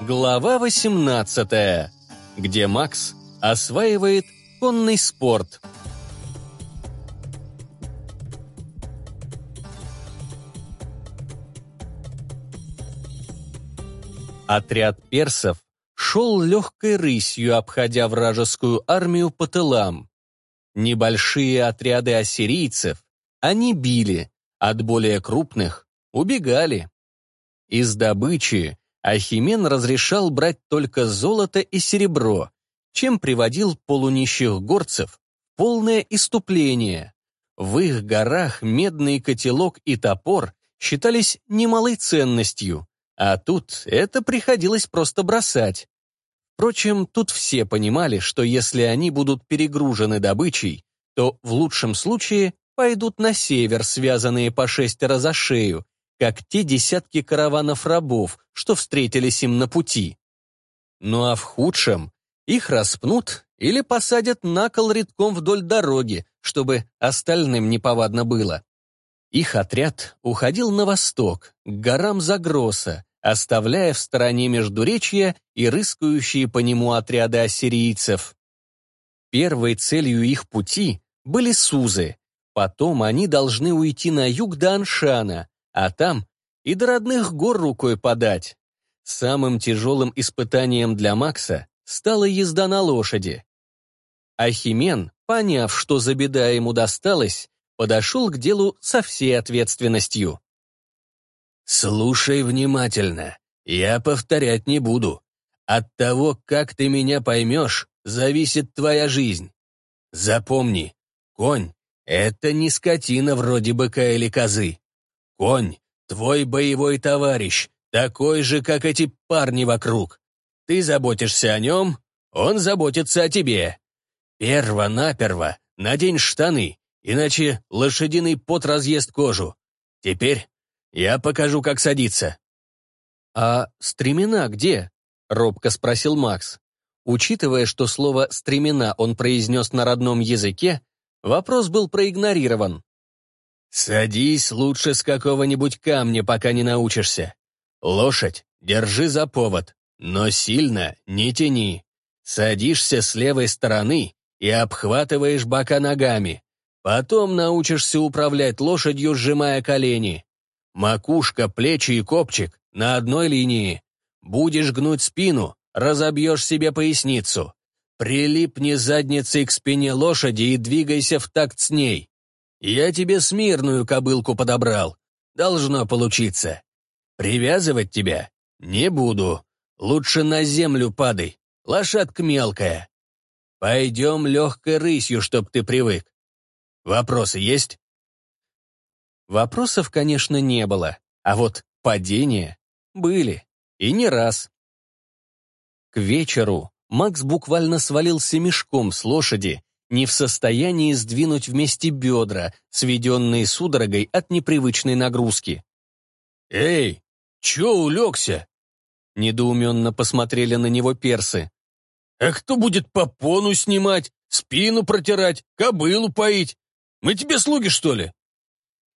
Глава 18, где Макс осваивает конный спорт. Отряд персов шел легкой рысью, обходя вражескую армию по тылам. Небольшие отряды ассирийцев они били, от более крупных убегали. Из добычи Ахимен разрешал брать только золото и серебро, чем приводил полунищих горцев в полное иступление. В их горах медный котелок и топор считались немалой ценностью, а тут это приходилось просто бросать. Впрочем, тут все понимали, что если они будут перегружены добычей, то в лучшем случае пойдут на север, связанные по шестеро за шею, как те десятки караванов рабов, что встретились им на пути. Ну а в худшем их распнут или посадят на кол редком вдоль дороги, чтобы остальным неповадно было. Их отряд уходил на восток, к горам Загроса, оставляя в стороне Междуречья и рыскающие по нему отряды ассирийцев. Первой целью их пути были Сузы. Потом они должны уйти на юг до Аншана, а там и до родных гор рукой подать. Самым тяжелым испытанием для Макса стала езда на лошади. Ахимен, поняв, что за беда ему досталась, подошел к делу со всей ответственностью. «Слушай внимательно, я повторять не буду. От того, как ты меня поймешь, зависит твоя жизнь. Запомни, конь — это не скотина вроде быка или козы. Конь, твой боевой товарищ, такой же, как эти парни вокруг. Ты заботишься о нем, он заботится о тебе. Перво-наперво надень штаны, иначе лошадиный пот разъест кожу. Теперь я покажу, как садиться». «А стремена где?» — робко спросил Макс. Учитывая, что слово «стремена» он произнес на родном языке, вопрос был проигнорирован. «Садись лучше с какого-нибудь камня, пока не научишься. Лошадь держи за повод, но сильно не тяни. Садишься с левой стороны и обхватываешь бока ногами. Потом научишься управлять лошадью, сжимая колени. Макушка, плечи и копчик на одной линии. Будешь гнуть спину, разобьешь себе поясницу. Прилипни задницей к спине лошади и двигайся в такт с ней. Я тебе смирную кобылку подобрал. Должно получиться. Привязывать тебя не буду. Лучше на землю падай. Лошадка мелкая. Пойдем легкой рысью, чтоб ты привык. Вопросы есть? Вопросов, конечно, не было, а вот падения были, и не раз. К вечеру Макс буквально свалился мешком с лошади не в состоянии сдвинуть вместе бедра, сведенные судорогой от непривычной нагрузки. «Эй, чё улегся?» Недоуменно посмотрели на него персы. «А кто будет попону снимать, спину протирать, кобылу поить? Мы тебе слуги, что ли?»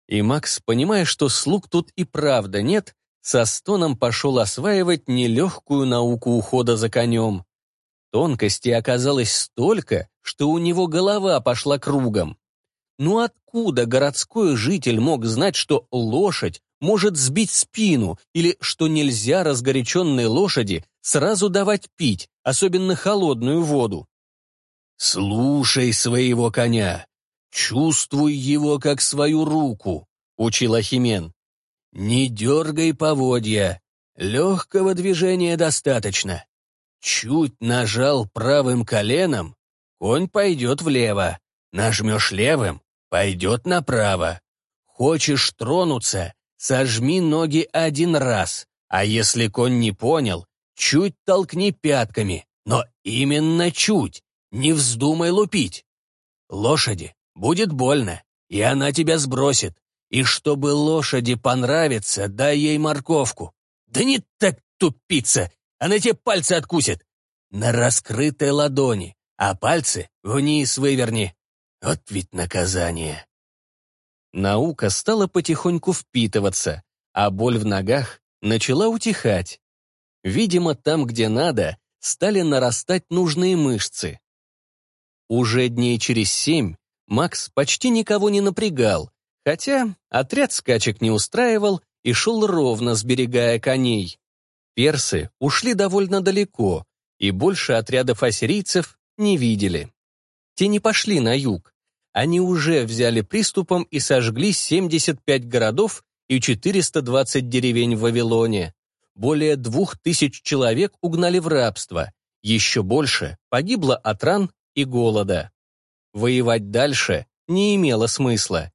И Макс, понимая, что слуг тут и правда нет, со стоном пошел осваивать нелегкую науку ухода за конем. Тонкостей оказалось столько, что у него голова пошла кругом. Но откуда городской житель мог знать, что лошадь может сбить спину или что нельзя разгоряченной лошади сразу давать пить, особенно холодную воду? «Слушай своего коня, чувствуй его как свою руку», — учил Ахимен. «Не дергай поводья, легкого движения достаточно. Чуть нажал правым коленом, он пойдет влево. Нажмешь левым — пойдет направо. Хочешь тронуться — сожми ноги один раз, а если конь не понял, чуть толкни пятками, но именно чуть, не вздумай лупить. Лошади будет больно, и она тебя сбросит. И чтобы лошади понравиться, дай ей морковку. Да не так тупица, она тебе пальцы откусит. На раскрытой ладони а пальцы вниз выверни. Вот ведь наказание. Наука стала потихоньку впитываться, а боль в ногах начала утихать. Видимо, там, где надо, стали нарастать нужные мышцы. Уже дней через семь Макс почти никого не напрягал, хотя отряд скачек не устраивал и шел ровно, сберегая коней. Персы ушли довольно далеко, и больше отрядов ассирийцев не видели. Те не пошли на юг. Они уже взяли приступом и сожгли 75 городов и 420 деревень в Вавилоне. Более 2000 человек угнали в рабство. Еще больше погибло от ран и голода. Воевать дальше не имело смысла.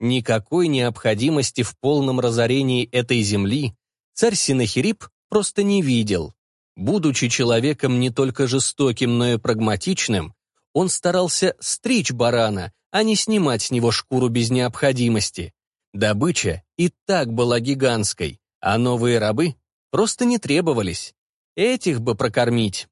Никакой необходимости в полном разорении этой земли царь Синахирип просто не видел. Будучи человеком не только жестоким, но и прагматичным, он старался стричь барана, а не снимать с него шкуру без необходимости. Добыча и так была гигантской, а новые рабы просто не требовались. Этих бы прокормить.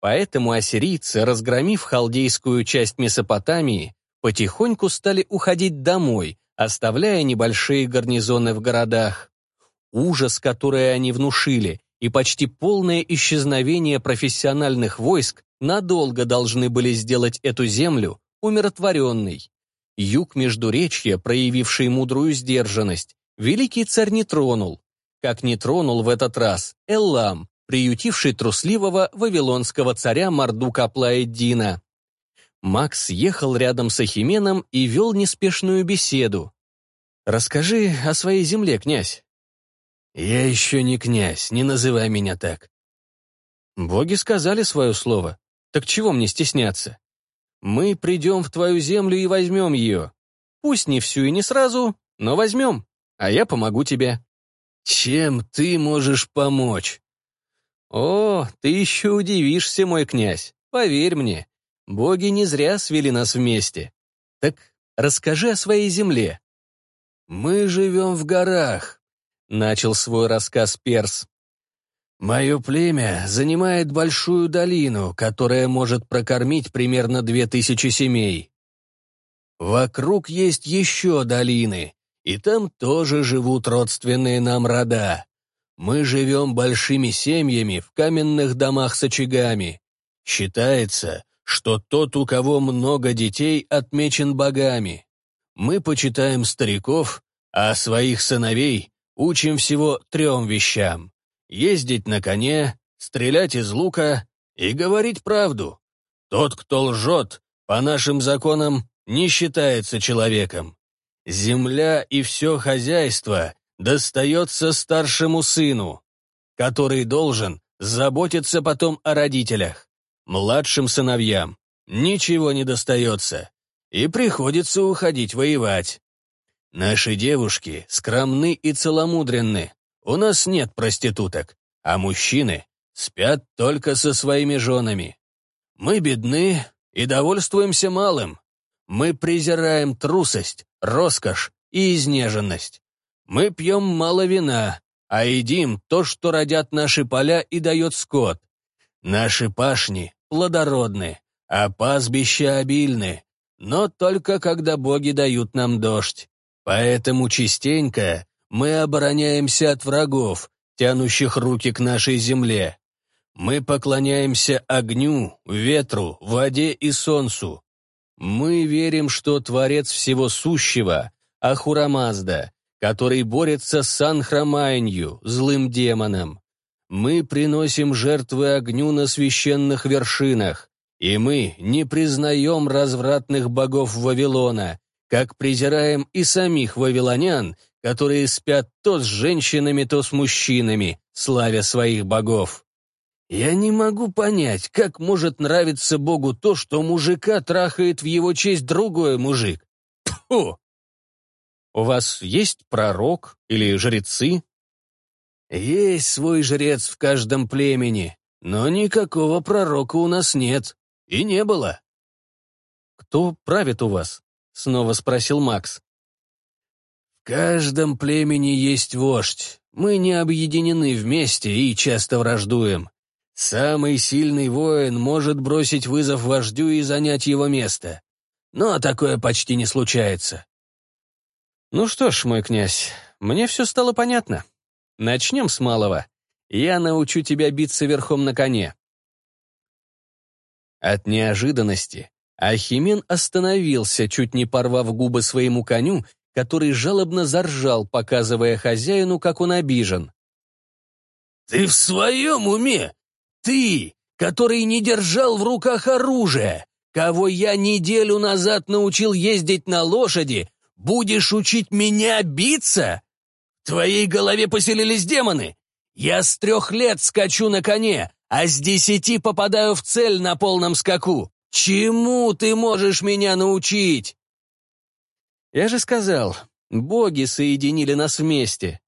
Поэтому ассирийцы, разгромив халдейскую часть Месопотамии, потихоньку стали уходить домой, оставляя небольшие гарнизоны в городах. Ужас, который они внушили, и почти полное исчезновение профессиональных войск надолго должны были сделать эту землю умиротворенной. Юг Междуречья, проявивший мудрую сдержанность, великий царь не тронул. Как не тронул в этот раз Эллам, приютивший трусливого вавилонского царя Мардука Плаэддина. Макс ехал рядом с Ахименом и вел неспешную беседу. «Расскажи о своей земле, князь. «Я еще не князь, не называй меня так». «Боги сказали свое слово. Так чего мне стесняться? Мы придем в твою землю и возьмем ее. Пусть не всю и не сразу, но возьмем, а я помогу тебе». «Чем ты можешь помочь?» «О, ты еще удивишься, мой князь, поверь мне. Боги не зря свели нас вместе. Так расскажи о своей земле». «Мы живем в горах, начал свой рассказ Перс. «Мое племя занимает большую долину, которая может прокормить примерно две тысячи семей. Вокруг есть еще долины, и там тоже живут родственные нам рода. Мы живем большими семьями в каменных домах с очагами. Считается, что тот, у кого много детей, отмечен богами. Мы почитаем стариков, а своих сыновей Учим всего трем вещам. Ездить на коне, стрелять из лука и говорить правду. Тот, кто лжет, по нашим законам не считается человеком. Земля и все хозяйство достается старшему сыну, который должен заботиться потом о родителях. Младшим сыновьям ничего не достается, и приходится уходить воевать. Наши девушки скромны и целомудренны. У нас нет проституток, а мужчины спят только со своими женами. Мы бедны и довольствуемся малым. Мы презираем трусость, роскошь и изнеженность. Мы пьем мало вина, а едим то, что родят наши поля и дает скот. Наши пашни плодородны, а пастбища обильны, но только когда боги дают нам дождь. Поэтому частенько мы обороняемся от врагов, тянущих руки к нашей земле. Мы поклоняемся огню, ветру, воде и солнцу. Мы верим, что Творец Всего Сущего — Ахурамазда, который борется с Анхрамайнью, злым демоном. Мы приносим жертвы огню на священных вершинах, и мы не признаем развратных богов Вавилона, как презираем и самих вавилонян, которые спят то с женщинами, то с мужчинами, славя своих богов. Я не могу понять, как может нравиться богу то, что мужика трахает в его честь другой мужик. Тьфу! У вас есть пророк или жрецы? Есть свой жрец в каждом племени, но никакого пророка у нас нет и не было. Кто правит у вас? — снова спросил Макс. «В каждом племени есть вождь. Мы не объединены вместе и часто враждуем. Самый сильный воин может бросить вызов вождю и занять его место. Но такое почти не случается». «Ну что ж, мой князь, мне все стало понятно. Начнем с малого. Я научу тебя биться верхом на коне». От неожиданности Ахимен остановился, чуть не порвав губы своему коню, который жалобно заржал, показывая хозяину, как он обижен. «Ты в своем уме? Ты, который не держал в руках оружие, кого я неделю назад научил ездить на лошади, будешь учить меня биться? В твоей голове поселились демоны. Я с трех лет скачу на коне, а с десяти попадаю в цель на полном скаку. Чему ты можешь меня научить?» «Я же сказал, боги соединили нас вместе.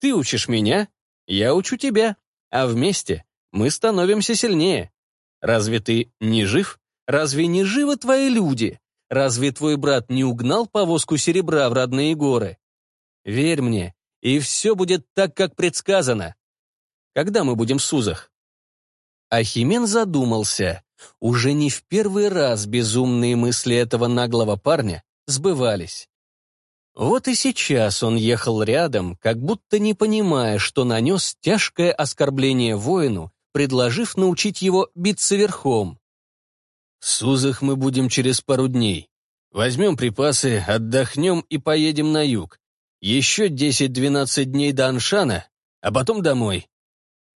Ты учишь меня, я учу тебя, а вместе мы становимся сильнее. Разве ты не жив? Разве не живы твои люди? Разве твой брат не угнал повозку серебра в родные горы? Верь мне, и все будет так, как предсказано. Когда мы будем в Сузах?» Ахимен задумался. Уже не в первый раз безумные мысли этого наглого парня сбывались. Вот и сейчас он ехал рядом, как будто не понимая, что нанес тяжкое оскорбление воину, предложив научить его биться верхом. Сузах мы будем через пару дней. Возьмем припасы, отдохнем и поедем на юг. Еще 10-12 дней до Аншана, а потом домой.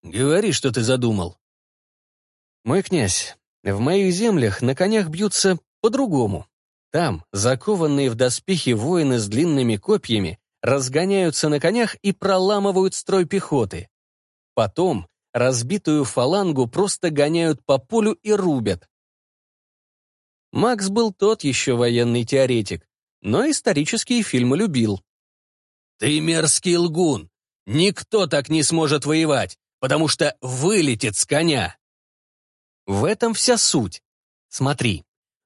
Говори, что ты задумал». «Мой князь, в моих землях на конях бьются по-другому. Там закованные в доспехи воины с длинными копьями разгоняются на конях и проламывают строй пехоты. Потом разбитую фалангу просто гоняют по полю и рубят. Макс был тот еще военный теоретик, но исторические фильмы любил. «Ты мерзкий лгун! Никто так не сможет воевать, потому что вылетит с коня!» В этом вся суть. Смотри,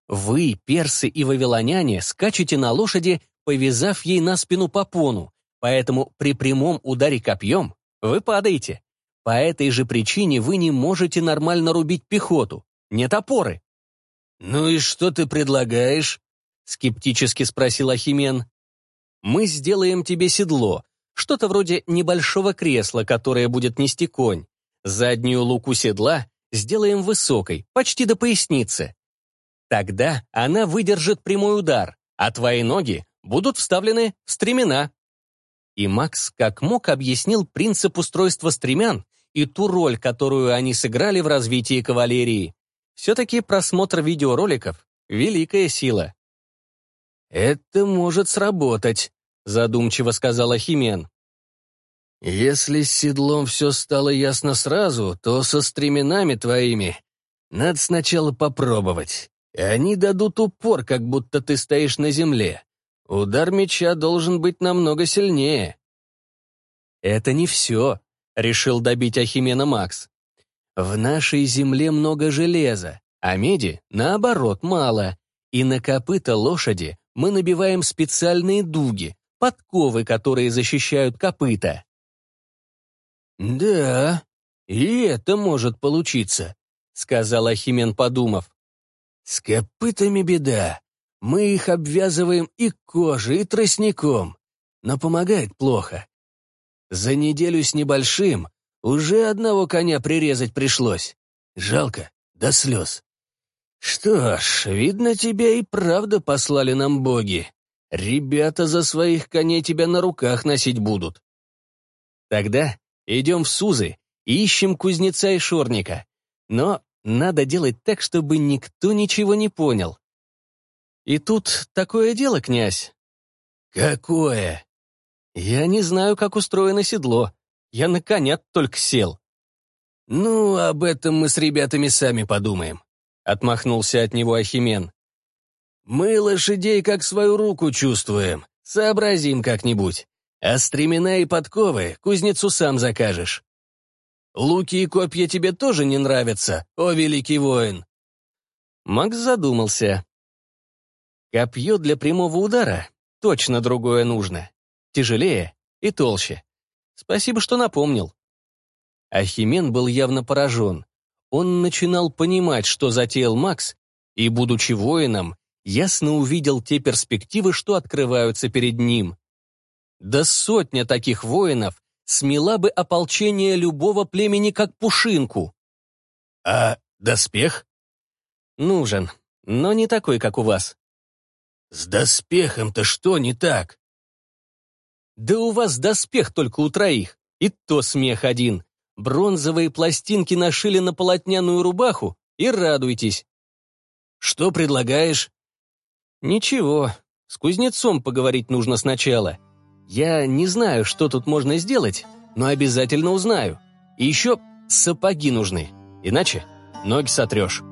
вы, персы и вавилоняне, скачете на лошади, повязав ей на спину попону, поэтому при прямом ударе копьем вы падаете. По этой же причине вы не можете нормально рубить пехоту, нет опоры. «Ну и что ты предлагаешь?» — скептически спросил Ахимен. «Мы сделаем тебе седло, что-то вроде небольшого кресла, которое будет нести конь. Заднюю луку седла сделаем высокой, почти до поясницы. Тогда она выдержит прямой удар, а твои ноги будут вставлены в стремена. И Макс как мог объяснил принцип устройства стремян и ту роль, которую они сыграли в развитии кавалерии. Все-таки просмотр видеороликов — великая сила. «Это может сработать», — задумчиво сказала Химен. Если с седлом все стало ясно сразу, то со стременами твоими надо сначала попробовать. Они дадут упор, как будто ты стоишь на земле. Удар меча должен быть намного сильнее. Это не все, — решил добить Ахимена Макс. В нашей земле много железа, а меди, наоборот, мало. И на копыта лошади мы набиваем специальные дуги, подковы, которые защищают копыта. «Да, и это может получиться», — сказал Ахимен, подумав. «С копытами беда. Мы их обвязываем и кожей, и тростником, но помогает плохо. За неделю с небольшим уже одного коня прирезать пришлось. Жалко, до слез. Что ж, видно, тебя и правда послали нам боги. Ребята за своих коней тебя на руках носить будут. Тогда Идем в Сузы, ищем кузнеца и шорника. Но надо делать так, чтобы никто ничего не понял. И тут такое дело, князь. Какое? Я не знаю, как устроено седло. Я на коня только сел. Ну, об этом мы с ребятами сами подумаем. Отмахнулся от него Ахимен. Мы лошадей как свою руку чувствуем. Сообразим как-нибудь. А стремена и подковы кузнецу сам закажешь. Луки и копья тебе тоже не нравятся, о великий воин?» Макс задумался. Копье для прямого удара точно другое нужно. Тяжелее и толще. Спасибо, что напомнил. Ахимен был явно поражен. Он начинал понимать, что затеял Макс, и, будучи воином, ясно увидел те перспективы, что открываются перед ним. Да сотня таких воинов смела бы ополчение любого племени как пушинку. А доспех? Нужен, но не такой, как у вас. С доспехом-то что не так? Да у вас доспех только у троих, и то смех один. Бронзовые пластинки нашили на полотняную рубаху, и радуйтесь. Что предлагаешь? Ничего, с кузнецом поговорить нужно сначала. Я не знаю, что тут можно сделать, но обязательно узнаю. И еще сапоги нужны, иначе ноги сотрешь.